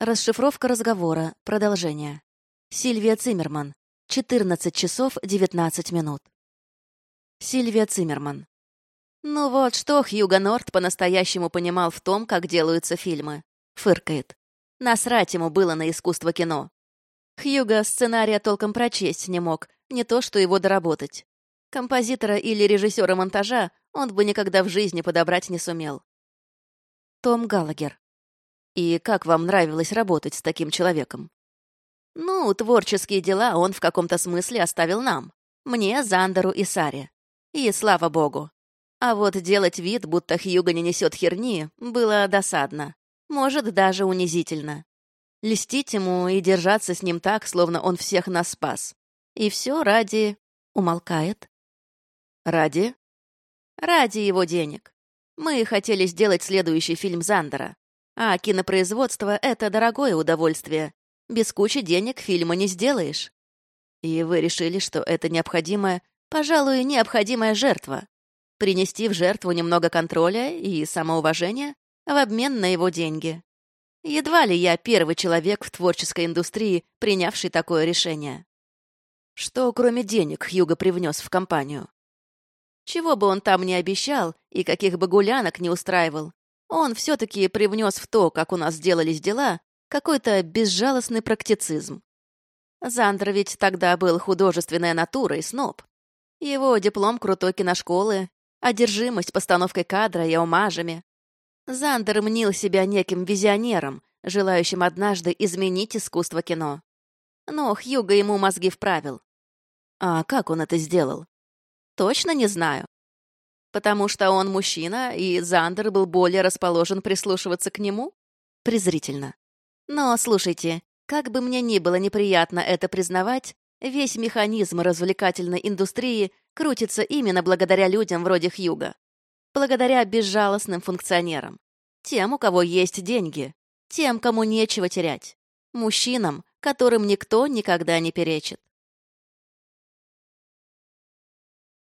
Расшифровка разговора. Продолжение. Сильвия Циммерман. 14 часов 19 минут. Сильвия Циммерман. Ну вот что Хьюго Норт по-настоящему понимал в том, как делаются фильмы. Фыркает. Насрать ему было на искусство кино. Хьюго сценария толком прочесть не мог, не то что его доработать. Композитора или режиссера монтажа он бы никогда в жизни подобрать не сумел. Том Галагер. И как вам нравилось работать с таким человеком? Ну, творческие дела он в каком-то смысле оставил нам. Мне, Зандеру и Саре. И слава богу. А вот делать вид, будто Хьюго не несет херни, было досадно. Может, даже унизительно. Листить ему и держаться с ним так, словно он всех нас спас. И все ради... Умолкает. Ради? Ради его денег. Мы хотели сделать следующий фильм Зандера. А кинопроизводство — это дорогое удовольствие. Без кучи денег фильма не сделаешь. И вы решили, что это необходимая, пожалуй, необходимая жертва. Принести в жертву немного контроля и самоуважения в обмен на его деньги. Едва ли я первый человек в творческой индустрии, принявший такое решение. Что, кроме денег, Хьюго привнес в компанию? Чего бы он там ни обещал и каких бы гулянок не устраивал, он все-таки привнес в то, как у нас делались дела, какой-то безжалостный практицизм. Зандер ведь тогда был художественной натурой, сноб. Его диплом крутой киношколы, одержимость постановкой кадра и омажами. Зандер мнил себя неким визионером, желающим однажды изменить искусство кино. Но Хьюго ему мозги вправил. А как он это сделал? Точно не знаю. Потому что он мужчина, и Зандер был более расположен прислушиваться к нему? Презрительно. Но, слушайте, как бы мне ни было неприятно это признавать, весь механизм развлекательной индустрии крутится именно благодаря людям вроде Хьюга. Благодаря безжалостным функционерам. Тем, у кого есть деньги. Тем, кому нечего терять. Мужчинам, которым никто никогда не перечит.